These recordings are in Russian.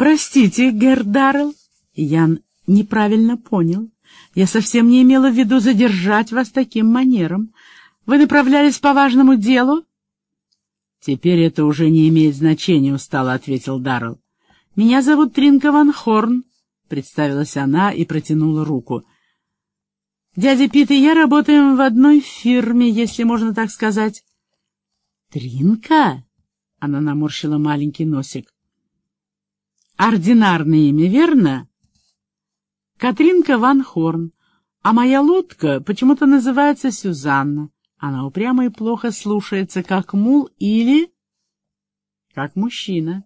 «Простите, Гердарл, Ян неправильно понял. Я совсем не имела в виду задержать вас таким манером. Вы направлялись по важному делу?» «Теперь это уже не имеет значения», — устало ответил Даррелл. «Меня зовут Тринка Ван Хорн», — представилась она и протянула руку. «Дядя Пит и я работаем в одной фирме, если можно так сказать». «Тринка?» — она наморщила маленький носик. «Ординарное имя, верно?» «Катринка Ван Хорн, а моя лодка почему-то называется Сюзанна. Она упрямо и плохо слушается, как мул или... как мужчина».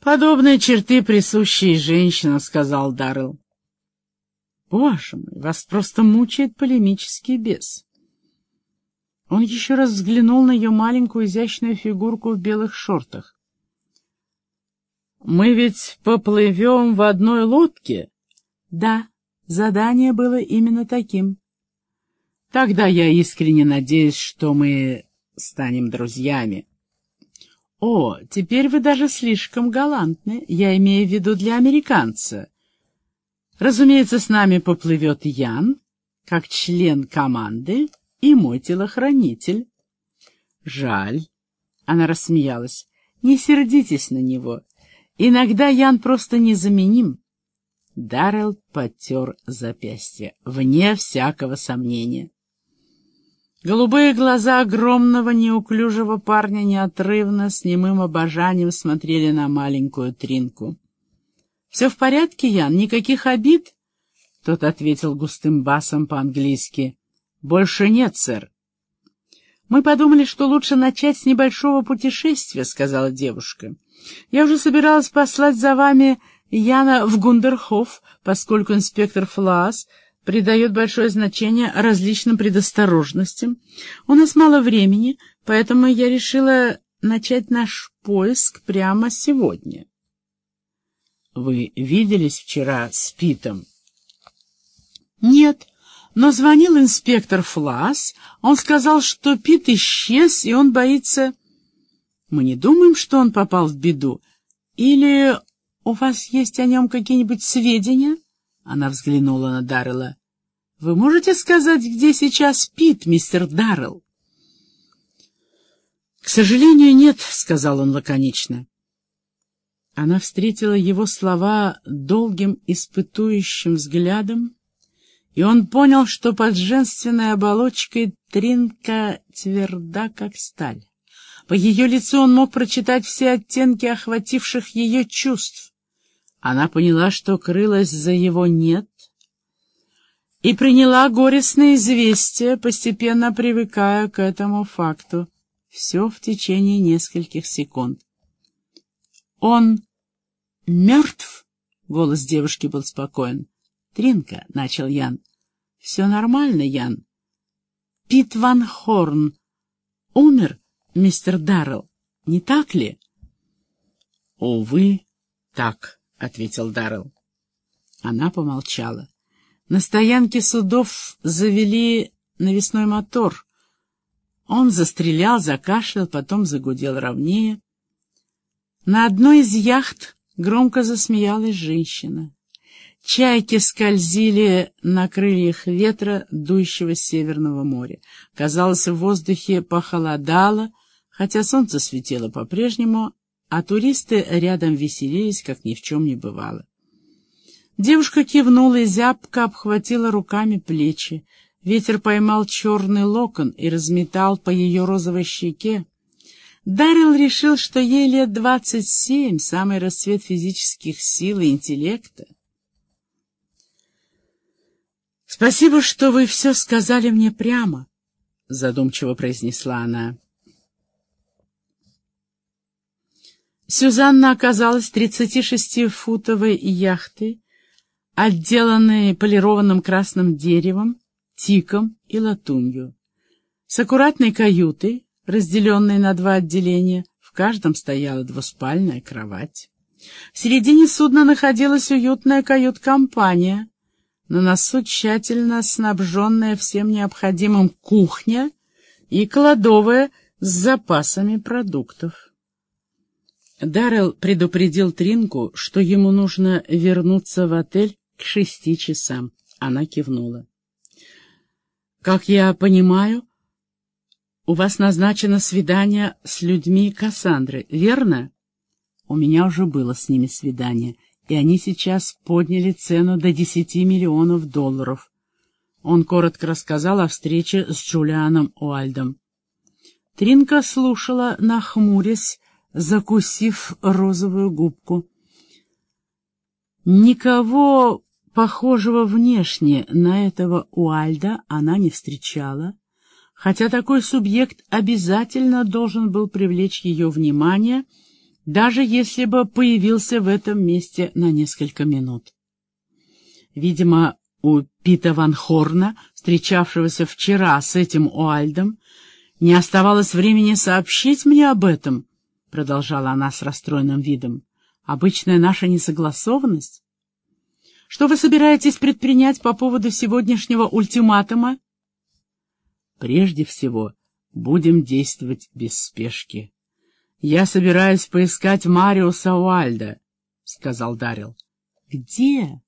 «Подобные черты присущие женщинам», — сказал Даррелл. «Боже мой, вас просто мучает полемический бес». Он еще раз взглянул на ее маленькую изящную фигурку в белых шортах. «Мы ведь поплывем в одной лодке?» «Да, задание было именно таким». «Тогда я искренне надеюсь, что мы станем друзьями». «О, теперь вы даже слишком галантны, я имею в виду для американца. Разумеется, с нами поплывет Ян, как член команды, и мой телохранитель». «Жаль», — она рассмеялась, — «не сердитесь на него. Иногда Ян просто незаменим». Даррелл потер запястье, вне всякого сомнения. Голубые глаза огромного неуклюжего парня неотрывно, с немым обожанием смотрели на маленькую Тринку. «Все в порядке, Ян? Никаких обид?» Тот ответил густым басом по-английски. «Больше нет, сэр». «Мы подумали, что лучше начать с небольшого путешествия», — сказала девушка. «Я уже собиралась послать за вами Яна в Гундерхоф, поскольку инспектор Флаас придает большое значение различным предосторожностям. У нас мало времени, поэтому я решила начать наш поиск прямо сегодня. Вы виделись вчера с Питом? Нет, но звонил инспектор Флас. Он сказал, что Пит исчез, и он боится... Мы не думаем, что он попал в беду. Или у вас есть о нем какие-нибудь сведения? Она взглянула на Даррелла. «Вы можете сказать, где сейчас Пит, мистер Даррелл?» «К сожалению, нет», — сказал он лаконично. Она встретила его слова долгим испытующим взглядом, и он понял, что под женственной оболочкой Тринка тверда, как сталь. По ее лицу он мог прочитать все оттенки охвативших ее чувств. Она поняла, что крылась за его «нет», и приняла горестное известие, постепенно привыкая к этому факту. Все в течение нескольких секунд. «Он мертв?» — голос девушки был спокоен. «Тринка», — начал Ян. «Все нормально, Ян. Пит Ван Хорн умер, мистер Даррелл, не так ли?» «Увы, так». — ответил Даррелл. Она помолчала. На стоянке судов завели навесной мотор. Он застрелял, закашлял, потом загудел ровнее. На одной из яхт громко засмеялась женщина. Чайки скользили на крыльях ветра, дующего с Северного моря. Казалось, в воздухе похолодало, хотя солнце светило по-прежнему, а туристы рядом веселились, как ни в чем не бывало. Девушка кивнула и зябко обхватила руками плечи. Ветер поймал черный локон и разметал по ее розовой щеке. Дарил решил, что ей лет двадцать семь, самый расцвет физических сил и интеллекта. «Спасибо, что вы все сказали мне прямо», — задумчиво произнесла она. Сюзанна оказалась 36-футовой яхтой, отделанной полированным красным деревом, тиком и латунью, с аккуратной каютой, разделенной на два отделения, в каждом стояла двуспальная кровать. В середине судна находилась уютная кают-компания, на носу тщательно снабженная всем необходимым кухня и кладовая с запасами продуктов. Даррелл предупредил Тринку, что ему нужно вернуться в отель к шести часам. Она кивнула. «Как я понимаю, у вас назначено свидание с людьми Кассандры, верно?» «У меня уже было с ними свидание, и они сейчас подняли цену до десяти миллионов долларов». Он коротко рассказал о встрече с Джулианом Уальдом. Тринка слушала, нахмурясь, закусив розовую губку. Никого похожего внешне на этого Уальда она не встречала, хотя такой субъект обязательно должен был привлечь ее внимание, даже если бы появился в этом месте на несколько минут. Видимо, у Пита Ван Хорна, встречавшегося вчера с этим Уальдом, не оставалось времени сообщить мне об этом —— продолжала она с расстроенным видом, — обычная наша несогласованность? Что вы собираетесь предпринять по поводу сегодняшнего ультиматума? Прежде всего, будем действовать без спешки. Я собираюсь поискать Мариуса Уальда, — сказал Дарил. Где?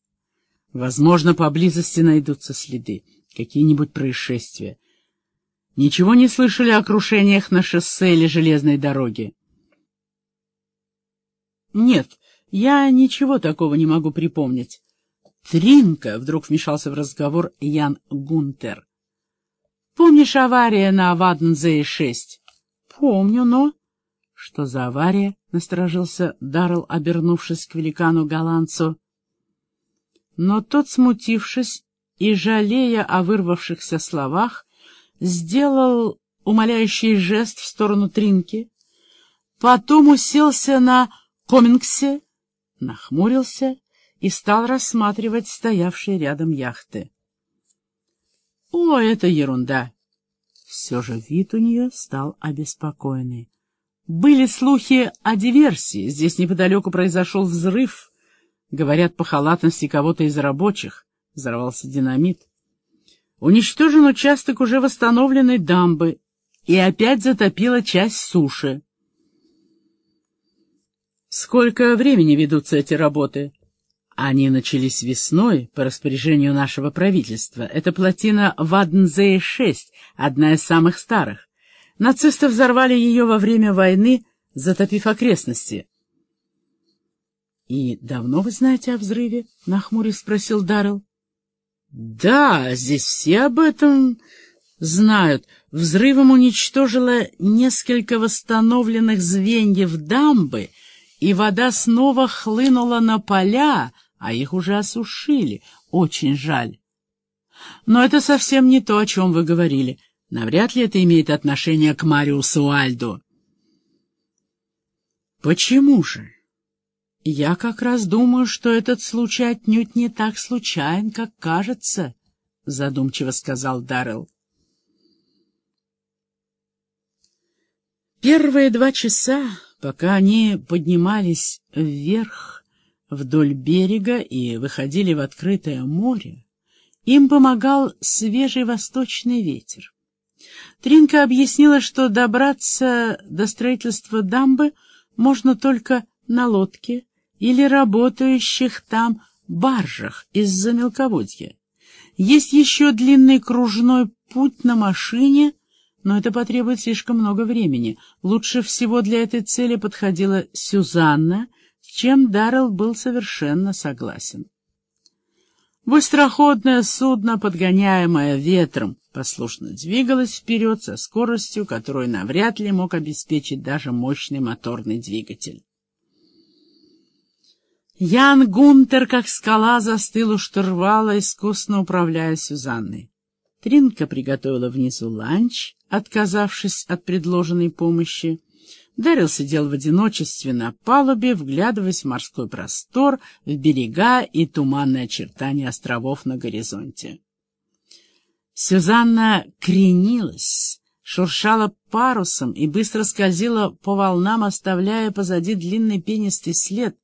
Возможно, поблизости найдутся следы, какие-нибудь происшествия. Ничего не слышали о крушениях на шоссе или железной дороге? Нет, я ничего такого не могу припомнить. Тринка, вдруг вмешался в разговор Ян Гунтер. Помнишь авария на Ваднзее-6? Помню, но... Что за авария? Насторожился Даррелл, обернувшись к великану-голландцу. Но тот, смутившись и жалея о вырвавшихся словах, сделал умоляющий жест в сторону Тринки, потом уселся на Комингсе нахмурился и стал рассматривать стоявшие рядом яхты. «О, это ерунда!» Все же вид у нее стал обеспокоенный. Были слухи о диверсии. Здесь неподалеку произошел взрыв. Говорят, по халатности кого-то из рабочих. Взорвался динамит. Уничтожен участок уже восстановленной дамбы и опять затопила часть суши. Сколько времени ведутся эти работы? Они начались весной по распоряжению нашего правительства. Это плотина Ваднзее-6, одна из самых старых. Нацисты взорвали ее во время войны, затопив окрестности. — И давно вы знаете о взрыве? — нахмурясь спросил Даррелл. — Да, здесь все об этом знают. Взрывом уничтожило несколько восстановленных звеньев дамбы — и вода снова хлынула на поля, а их уже осушили. Очень жаль. Но это совсем не то, о чем вы говорили. Навряд ли это имеет отношение к Мариусу Альду. Почему же? Я как раз думаю, что этот случай отнюдь не так случайен, как кажется, — задумчиво сказал Даррелл. Первые два часа Пока они поднимались вверх вдоль берега и выходили в открытое море, им помогал свежий восточный ветер. Тринка объяснила, что добраться до строительства дамбы можно только на лодке или работающих там баржах из-за мелководья. Есть еще длинный кружной путь на машине но это потребует слишком много времени. Лучше всего для этой цели подходила Сюзанна, с чем Даррелл был совершенно согласен. Быстроходное судно, подгоняемое ветром, послушно двигалось вперед со скоростью, которую навряд ли мог обеспечить даже мощный моторный двигатель. Ян Гунтер, как скала, застыл у штурвала, искусно управляя Сюзанной. Тринка приготовила внизу ланч, отказавшись от предложенной помощи. Дарил сидел в одиночестве на палубе, вглядываясь в морской простор, в берега и туманные очертания островов на горизонте. Сюзанна кренилась, шуршала парусом и быстро скользила по волнам, оставляя позади длинный пенистый след.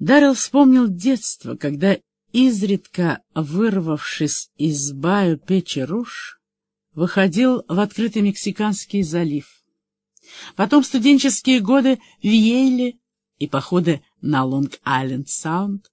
Дарил вспомнил детство, когда изредка вырвавшись из баю Печеруш, выходил в открытый Мексиканский залив. Потом студенческие годы в Йейле и походы на Лонг-Айленд-Саунд.